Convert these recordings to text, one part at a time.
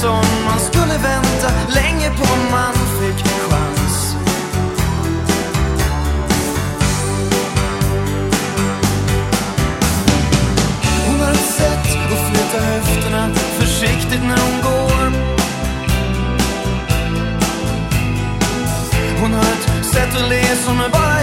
som man skulle vänta länge på man fick chans. Hon har ett sätt att flytta höfterna försiktigt när hon går. Hon har ett sätt att le som är bara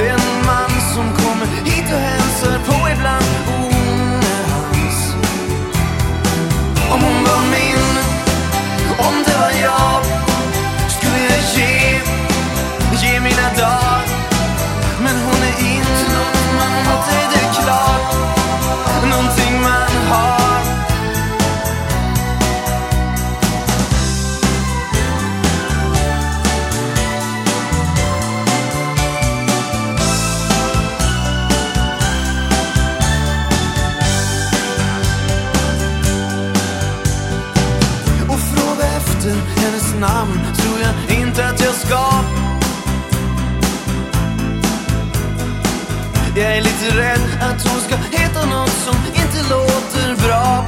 Det en man som kommer inte hennes namn tror jag inte att jag ska. Jag är lite rädd att hon ska heta något som inte låter bra.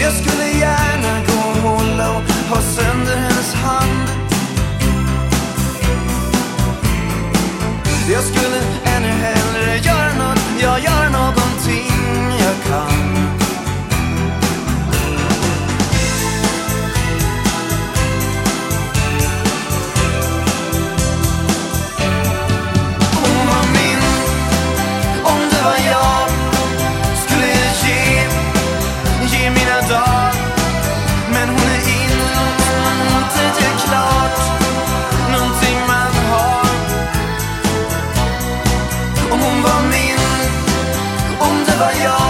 Jag skulle gärna gå och hålla och ha sönder hennes hand. Jag skulle never yours.